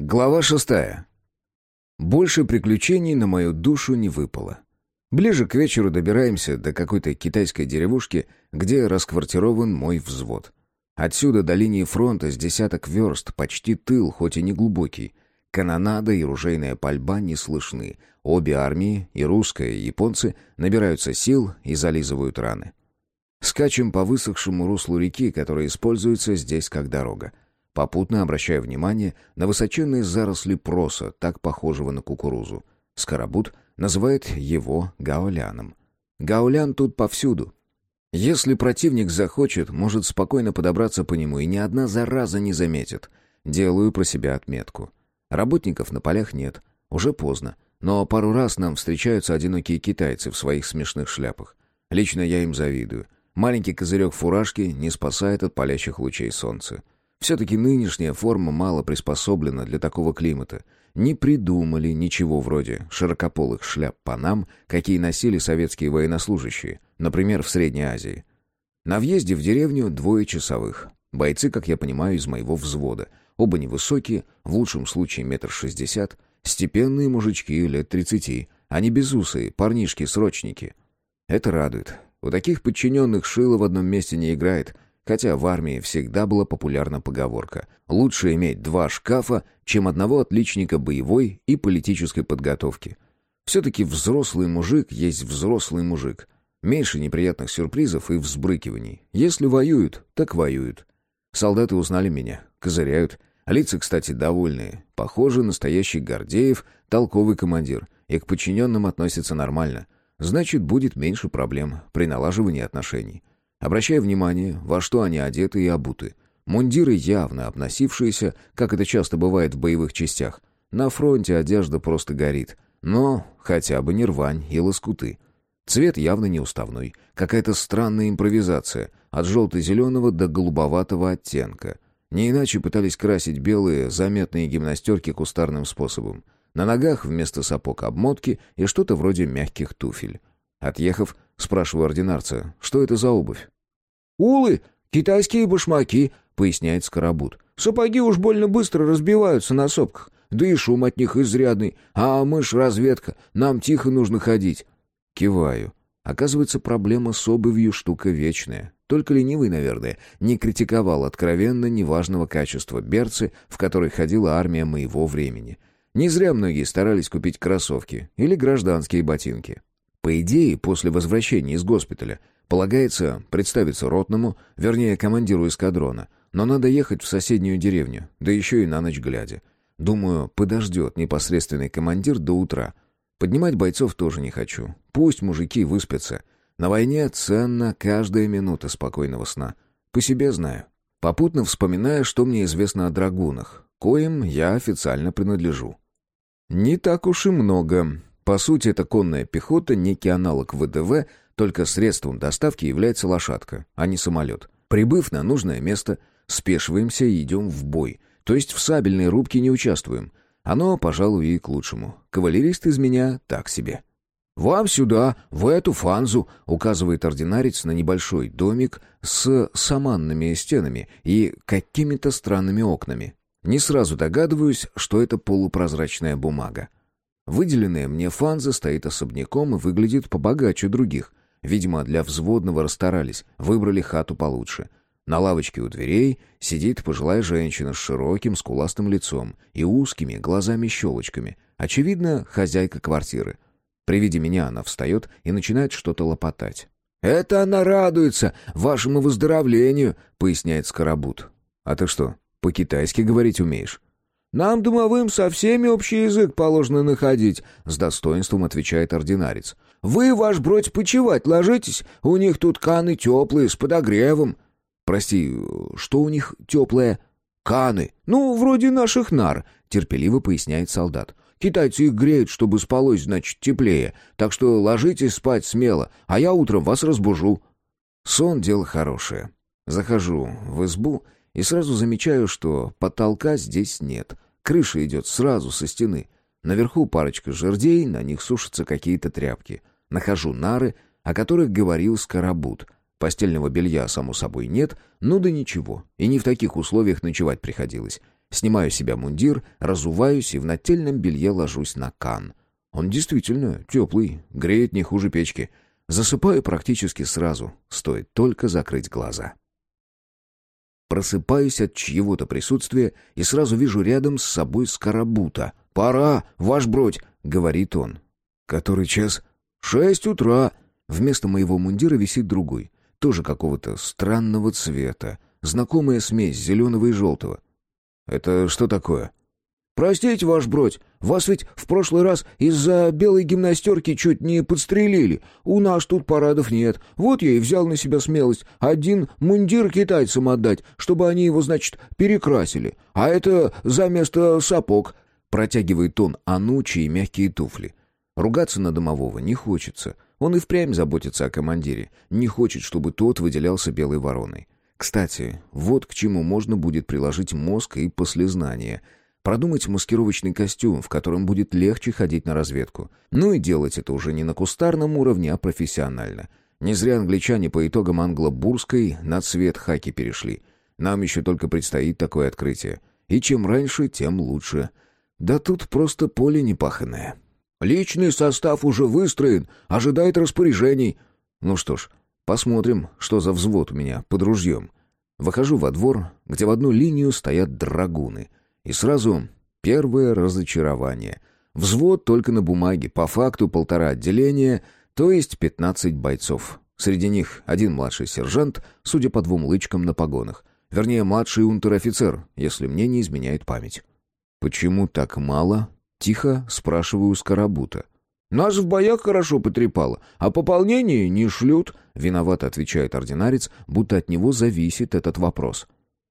Глава шестая. Больше приключений на мою душу не выпало. Ближе к вечеру добираемся до какой-то китайской деревушки, где расквартирован мой взвод. Отсюда до линии фронта с десяток верст, почти тыл, хоть и не глубокий. Канонада и ружейная пальба не слышны. Обе армии, и русская, и японцы, набираются сил и зализывают раны. Скачем по высохшему руслу реки, которая используется здесь как дорога. Попутно обращаю внимание на высоченные заросли проса, так похожего на кукурузу. Скоробут называет его гауляном. Гаулян тут повсюду. Если противник захочет, может спокойно подобраться по нему, и ни одна зараза не заметит. Делаю про себя отметку. Работников на полях нет. Уже поздно. Но пару раз нам встречаются одинокие китайцы в своих смешных шляпах. Лично я им завидую. Маленький козырек фуражки не спасает от палящих лучей солнца. Все-таки нынешняя форма мало приспособлена для такого климата. Не придумали ничего вроде широкополых шляп панам, какие носили советские военнослужащие, например, в Средней Азии. На въезде в деревню двое часовых. Бойцы, как я понимаю, из моего взвода. Оба невысокие, в лучшем случае метр шестьдесят, степенные мужички лет тридцати, не безусые, парнишки-срочники. Это радует. У таких подчиненных шило в одном месте не играет — Хотя в армии всегда была популярна поговорка «Лучше иметь два шкафа, чем одного отличника боевой и политической подготовки». Все-таки взрослый мужик есть взрослый мужик. Меньше неприятных сюрпризов и взбрыкиваний. Если воюют, так воюют. Солдаты узнали меня, козыряют. Лица, кстати, довольные. Похоже, настоящий Гордеев, толковый командир. И к подчиненным относится нормально. Значит, будет меньше проблем при налаживании отношений. Обращая внимание, во что они одеты и обуты. Мундиры явно обносившиеся, как это часто бывает в боевых частях. На фронте одежда просто горит. Но хотя бы не рвань и лоскуты. Цвет явно не уставной. Какая-то странная импровизация. От желто-зеленого до голубоватого оттенка. Не иначе пытались красить белые, заметные гимнастерки кустарным способом. На ногах вместо сапог обмотки и что-то вроде мягких туфель. Отъехав, спрашиваю ординарца, что это за обувь? «Улы, китайские башмаки», — поясняет Скоробут. «Сапоги уж больно быстро разбиваются на сопках, да и шум от них изрядный. А мы ж разведка, нам тихо нужно ходить». Киваю. Оказывается, проблема с обувью штука вечная. Только ленивый, наверное, не критиковал откровенно неважного качества берцы, в которой ходила армия моего времени. Не зря многие старались купить кроссовки или гражданские ботинки. По идее, после возвращения из госпиталя полагается представиться ротному, вернее, командиру эскадрона, но надо ехать в соседнюю деревню, да еще и на ночь глядя. Думаю, подождет непосредственный командир до утра. Поднимать бойцов тоже не хочу. Пусть мужики выспятся. На войне ценна каждая минута спокойного сна. По себе знаю. Попутно вспоминаю, что мне известно о драгунах, коим я официально принадлежу. Не так уж и много. По сути, это конная пехота, некий аналог ВДВ, только средством доставки является лошадка, а не самолет. Прибыв на нужное место, спешиваемся и идем в бой. То есть в сабельной рубке не участвуем. Оно, пожалуй, и к лучшему. Кавалерист из меня так себе. «Вам сюда, в эту фанзу», — указывает ординарец на небольшой домик с саманными стенами и какими-то странными окнами. Не сразу догадываюсь, что это полупрозрачная бумага. Выделенная мне фанза стоит особняком и выглядит побогаче других. Видимо, для взводного расстарались, выбрали хату получше. На лавочке у дверей сидит пожилая женщина с широким скуластым лицом и узкими глазами-щелочками. Очевидно, хозяйка квартиры. При виде меня она встает и начинает что-то лопотать. «Это она радуется вашему выздоровлению», — поясняет Скоробут. «А ты что, по-китайски говорить умеешь?» «Нам, домовым, со всеми общий язык положено находить», — с достоинством отвечает ординарец. «Вы, ваш бродь, почевать ложитесь, у них тут каны теплые, с подогревом». «Прости, что у них теплое?» «Каны, ну, вроде наших нар», — терпеливо поясняет солдат. «Китайцы их греют, чтобы спалось, значит, теплее, так что ложитесь спать смело, а я утром вас разбужу». Сон — дело хорошее. Захожу в избу и сразу замечаю, что потолка здесь нет. Крыша идет сразу со стены. Наверху парочка жердей, на них сушатся какие-то тряпки. Нахожу нары, о которых говорил Скоробут. Постельного белья, само собой, нет, ну да ничего. И не в таких условиях ночевать приходилось. Снимаю себя мундир, разуваюсь и в нательном белье ложусь на кан. Он действительно теплый, греет не хуже печки. Засыпаю практически сразу, стоит только закрыть глаза. Просыпаюсь от чьего-то присутствия и сразу вижу рядом с собой скоробута. «Пора, ваш бродь!» — говорит он. «Который час?» «Шесть утра!» Вместо моего мундира висит другой, тоже какого-то странного цвета, знакомая смесь зеленого и желтого. «Это что такое?» «Простите, ваш бродь, вас ведь в прошлый раз из-за белой гимнастерки чуть не подстрелили. У нас тут парадов нет. Вот я и взял на себя смелость один мундир китайцам отдать, чтобы они его, значит, перекрасили. А это за место сапог». Протягивает он анучи мягкие туфли. Ругаться на домового не хочется. Он и впрямь заботится о командире. Не хочет, чтобы тот выделялся белой вороной. Кстати, вот к чему можно будет приложить мозг и послезнание — Продумать маскировочный костюм, в котором будет легче ходить на разведку. Ну и делать это уже не на кустарном уровне, а профессионально. Не зря англичане по итогам англо-бурской на цвет хаки перешли. Нам еще только предстоит такое открытие. И чем раньше, тем лучше. Да тут просто поле непаханное. Личный состав уже выстроен, ожидает распоряжений. Ну что ж, посмотрим, что за взвод у меня под ружьем. Выхожу во двор, где в одну линию стоят драгуны — и сразу первое разочарование. Взвод только на бумаге, по факту полтора отделения, то есть пятнадцать бойцов. Среди них один младший сержант, судя по двум лычкам на погонах. Вернее, младший унтер-офицер, если мне не изменяет память. «Почему так мало?» — тихо спрашиваю Скоробута. «Нас в боях хорошо потрепало, а пополнение не шлют», — виновато отвечает ординарец, будто от него зависит этот вопрос.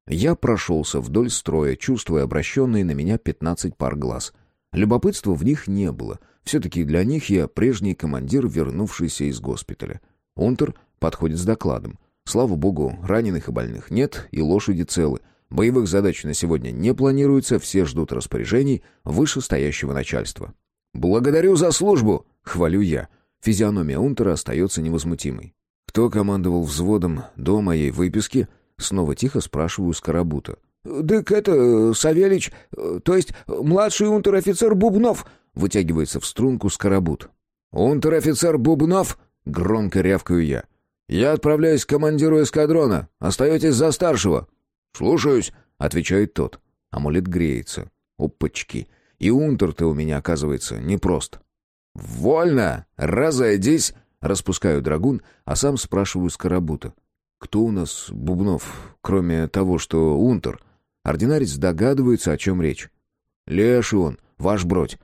Я прошелся вдоль строя, чувствуя обращенные на меня пятнадцать пар глаз. Любопытства в них не было. Все-таки для них я прежний командир, вернувшийся из госпиталя. Унтер подходит с докладом. Слава богу, раненых и больных нет, и лошади целы. Боевых задач на сегодня не планируется, все ждут распоряжений вышестоящего начальства. «Благодарю за службу!» — хвалю я. Физиономия Унтера остается невозмутимой. Кто командовал взводом до моей выписки, Снова тихо спрашиваю Скоробута. «Дык это, Савельич, то есть младший унтер-офицер Бубнов», вытягивается в струнку Скоробут. «Унтер-офицер Бубнов?» — громко рявкаю я. «Я отправляюсь к командиру эскадрона. Остаетесь за старшего». «Слушаюсь», — отвечает тот. Амулет греется. Опачки. И унтер-то у меня, оказывается, непрост. «Вольно! Разойдись!» — распускаю драгун, а сам спрашиваю Скоробута. Кто у нас Бубнов, кроме того, что Унтер? Ординарец догадывается, о чем речь. Леший он, ваш бродь.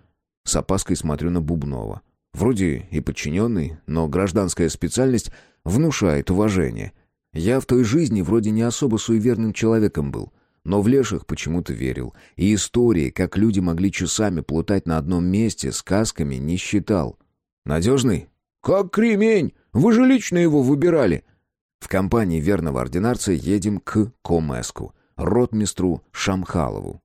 С опаской смотрю на Бубнова. Вроде и подчиненный, но гражданская специальность внушает уважение. Я в той жизни вроде не особо суеверным человеком был, но в леших почему-то верил. И истории, как люди могли часами плутать на одном месте, сказками не считал. Надежный? Как кремень! Вы же лично его выбирали. В компании верного ординарца едем к Комеску, ротмистру Шамхалову.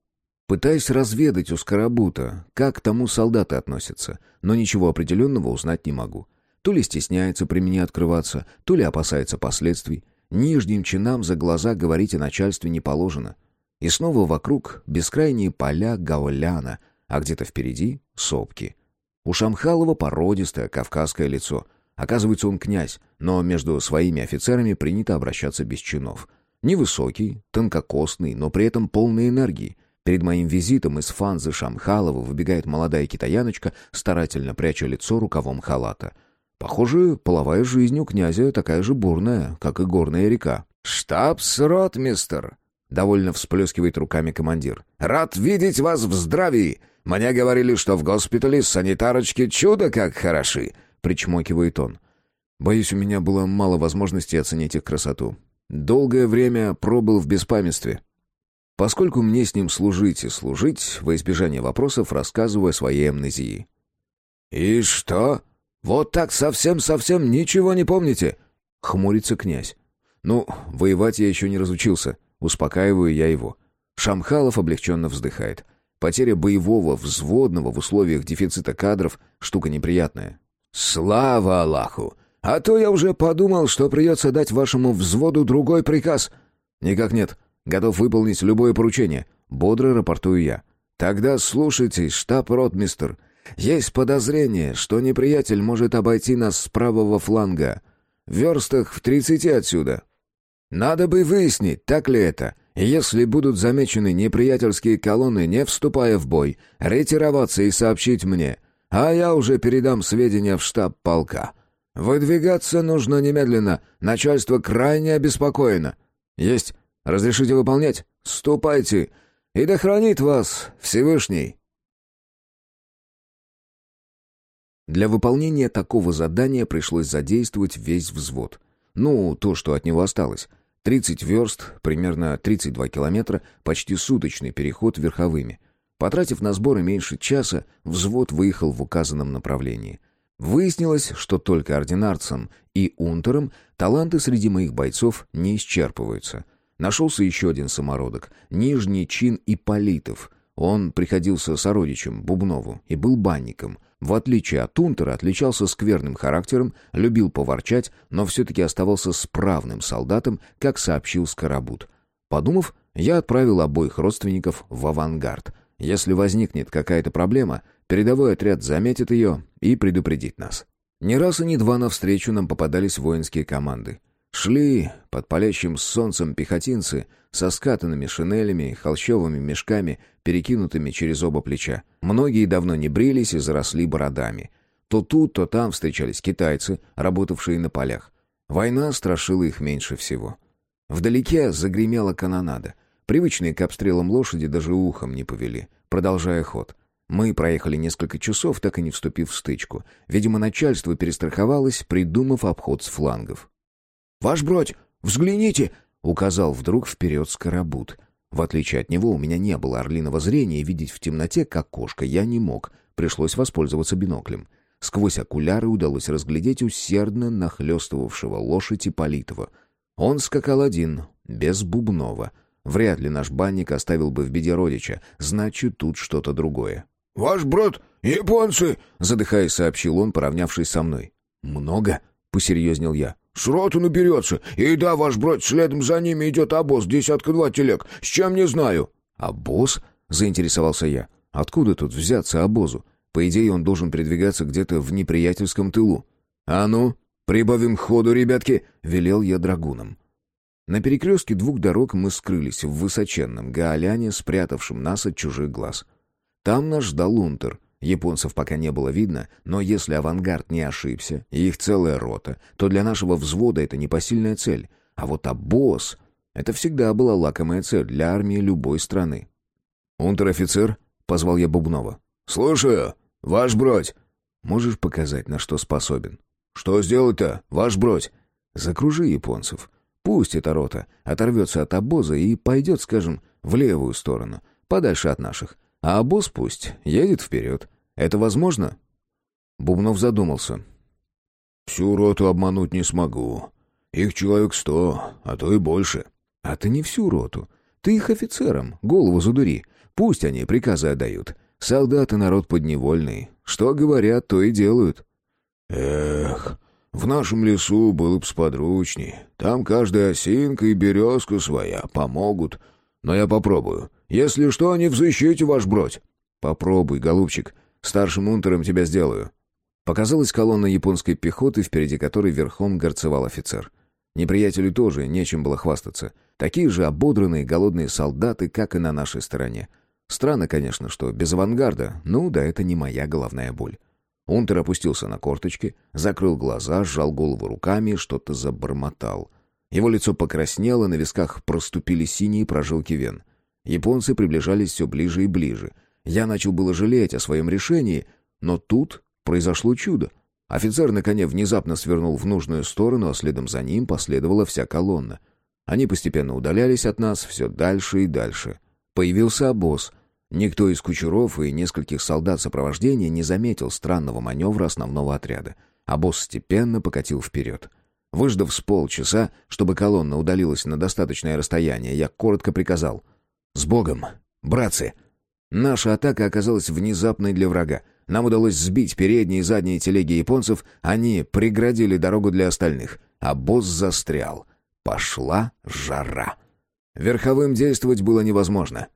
Пытаюсь разведать у Скоробута, как к тому солдаты относятся, но ничего определенного узнать не могу. То ли стесняется при мне открываться, то ли опасается последствий. Нижним чинам за глаза говорить о начальстве не положено. И снова вокруг бескрайние поля Гауляна, а где-то впереди — сопки. У Шамхалова породистое кавказское лицо — Оказывается, он князь, но между своими офицерами принято обращаться без чинов. Невысокий, тонкокосный, но при этом полный энергии. Перед моим визитом из фанзы Шамхалова выбегает молодая китаяночка, старательно пряча лицо рукавом халата. Похоже, половая жизнь у князя такая же бурная, как и горная река. «Штабс-ротмистер!» — довольно всплескивает руками командир. «Рад видеть вас в здравии! Мне говорили, что в госпитале санитарочки чудо как хороши!» — причмокивает он. Боюсь, у меня было мало возможностей оценить их красоту. Долгое время пробыл в беспамятстве. Поскольку мне с ним служить и служить, во избежание вопросов рассказываю о своей амнезии. «И что? Вот так совсем-совсем ничего не помните?» — хмурится князь. «Ну, воевать я еще не разучился. Успокаиваю я его». Шамхалов облегченно вздыхает. Потеря боевого взводного в условиях дефицита кадров — штука неприятная. «Слава Аллаху! А то я уже подумал, что придется дать вашему взводу другой приказ». «Никак нет. Готов выполнить любое поручение. бодро рапортую я. «Тогда слушайте, штаб-ротмистер. Есть подозрение, что неприятель может обойти нас с правого фланга. В верстах в тридцати отсюда. Надо бы выяснить, так ли это. Если будут замечены неприятельские колонны, не вступая в бой, ретироваться и сообщить мне, а я уже передам сведения в штаб полка. Выдвигаться нужно немедленно, начальство крайне обеспокоено. Есть. Разрешите выполнять? Ступайте. И да хранит вас Всевышний. Для выполнения такого задания пришлось задействовать весь взвод. Ну, то, что от него осталось. 30 верст, примерно 32 километра, почти суточный переход верховыми. Потратив на сборы меньше часа, взвод выехал в указанном направлении. Выяснилось, что только ординарцам и унтерам таланты среди моих бойцов не исчерпываются. Нашелся еще один самородок, нижний чин Ипполитов. Он приходился сородичем Бубнову и был банником — в отличие от Унтера, отличался скверным характером, любил поворчать, но все-таки оставался справным солдатом, как сообщил Скоробут. Подумав, я отправил обоих родственников в авангард. Если возникнет какая-то проблема, передовой отряд заметит ее и предупредит нас. Не раз и не два навстречу нам попадались воинские команды. Шли под палящим солнцем пехотинцы со скатанными шинелями, холщовыми мешками, перекинутыми через оба плеча. Многие давно не брились и заросли бородами. То тут, то там встречались китайцы, работавшие на полях. Война страшила их меньше всего. Вдалеке загремела канонада. Привычные к обстрелам лошади даже ухом не повели, продолжая ход. Мы проехали несколько часов, так и не вступив в стычку. Видимо, начальство перестраховалось, придумав обход с флангов. «Ваш бродь, взгляните!» — указал вдруг вперед Скоробут. В отличие от него, у меня не было орлиного зрения, и видеть в темноте, как кошка, я не мог. Пришлось воспользоваться биноклем. Сквозь окуляры удалось разглядеть усердно нахлестывавшего лошадь Ипполитова. Он скакал один, без Бубнова. Вряд ли наш банник оставил бы в беде родича, значит, тут что-то другое. «Ваш брат, японцы!» — задыхаясь, сообщил он, поравнявшись со мной. «Много?» — посерьезнел я. «С роту наберется. И да, ваш брат, следом за ними идет обоз, десятка-два телег. С чем не знаю». «Обоз?» — заинтересовался я. «Откуда тут взяться обозу? По идее, он должен передвигаться где-то в неприятельском тылу». «А ну, прибавим ходу, ребятки!» — велел я драгунам. На перекрестке двух дорог мы скрылись в высоченном гаоляне, спрятавшем нас от чужих глаз. Там нас ждал Унтер — Японцев пока не было видно, но если авангард не ошибся, и их целая рота, то для нашего взвода это непосильная цель. А вот обоз — это всегда была лакомая цель для армии любой страны. «Унтер-офицер?» — позвал я Бубнова. «Слушаю. Ваш бродь». «Можешь показать, на что способен?» «Что сделать-то, ваш бродь?» «Закружи японцев. Пусть эта рота оторвется от обоза и пойдет, скажем, в левую сторону, подальше от наших. А обоз пусть едет вперед. Это возможно?» Бубнов задумался. «Всю роту обмануть не смогу. Их человек сто, а то и больше». «А ты не всю роту. Ты их офицерам, голову задури. Пусть они приказы отдают. Солдаты народ подневольный. Что говорят, то и делают». «Эх, в нашем лесу было б сподручней. Там каждая осинка и березка своя помогут. Но я попробую. Если что, не в защите, ваш бродь». «Попробуй, голубчик. Старшим унтером тебя сделаю». Показалась колонна японской пехоты, впереди которой верхом горцевал офицер. Неприятелю тоже нечем было хвастаться. Такие же ободранные голодные солдаты, как и на нашей стороне. Странно, конечно, что без авангарда, ну да это не моя головная боль. Унтер опустился на корточки, закрыл глаза, сжал голову руками и что-то забормотал. Его лицо покраснело, на висках проступили синие прожилки вен. Японцы приближались все ближе и ближе. Я начал было жалеть о своем решении, но тут произошло чудо. Офицер на коне внезапно свернул в нужную сторону, а следом за ним последовала вся колонна. Они постепенно удалялись от нас все дальше и дальше. Появился обоз. Никто из кучеров и нескольких солдат сопровождения не заметил странного маневра основного отряда. Обоз степенно покатил вперед. Выждав с полчаса, чтобы колонна удалилась на достаточное расстояние, я коротко приказал — «С Богом, братцы!» Наша атака оказалась внезапной для врага. Нам удалось сбить передние и задние телеги японцев, они преградили дорогу для остальных, а босс застрял. Пошла жара. Верховым действовать было невозможно.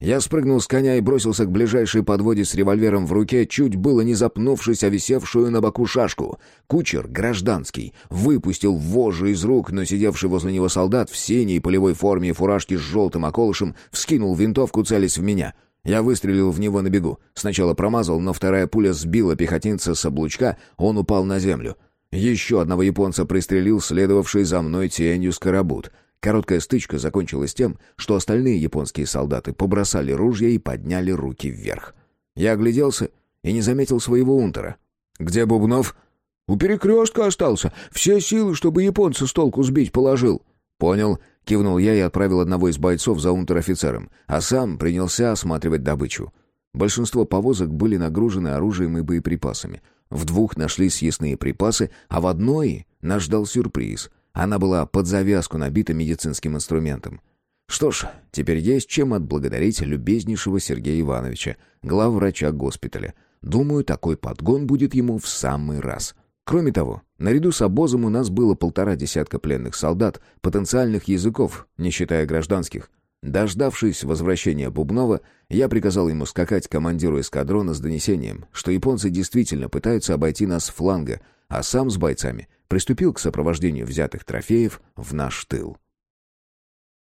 Я спрыгнул с коня и бросился к ближайшей подводе с револьвером в руке, чуть было не запнувшись о висевшую на боку шашку. Кучер, гражданский, выпустил вожжи из рук, но сидевший возле него солдат в синей полевой форме и фуражке с желтым околышем вскинул винтовку, целясь в меня. Я выстрелил в него на бегу. Сначала промазал, но вторая пуля сбила пехотинца с облучка, он упал на землю. Еще одного японца пристрелил следовавший за мной тенью скоробут — Короткая стычка закончилась тем, что остальные японские солдаты побросали ружья и подняли руки вверх. Я огляделся и не заметил своего унтера. «Где Бубнов?» «У перекрестка остался. Все силы, чтобы японца с толку сбить, положил». «Понял», — кивнул я и отправил одного из бойцов за унтер-офицером, а сам принялся осматривать добычу. Большинство повозок были нагружены оружием и боеприпасами. В двух нашлись съестные припасы, а в одной нас ждал сюрприз — она была под завязку набита медицинским инструментом. Что ж, теперь есть чем отблагодарить любезнейшего Сергея Ивановича, главврача госпиталя. Думаю, такой подгон будет ему в самый раз. Кроме того, наряду с обозом у нас было полтора десятка пленных солдат, потенциальных языков, не считая гражданских. Дождавшись возвращения Бубнова, я приказал ему скакать командиру эскадрона с донесением, что японцы действительно пытаются обойти нас с фланга, а сам с бойцами приступил к сопровождению взятых трофеев в наш тыл.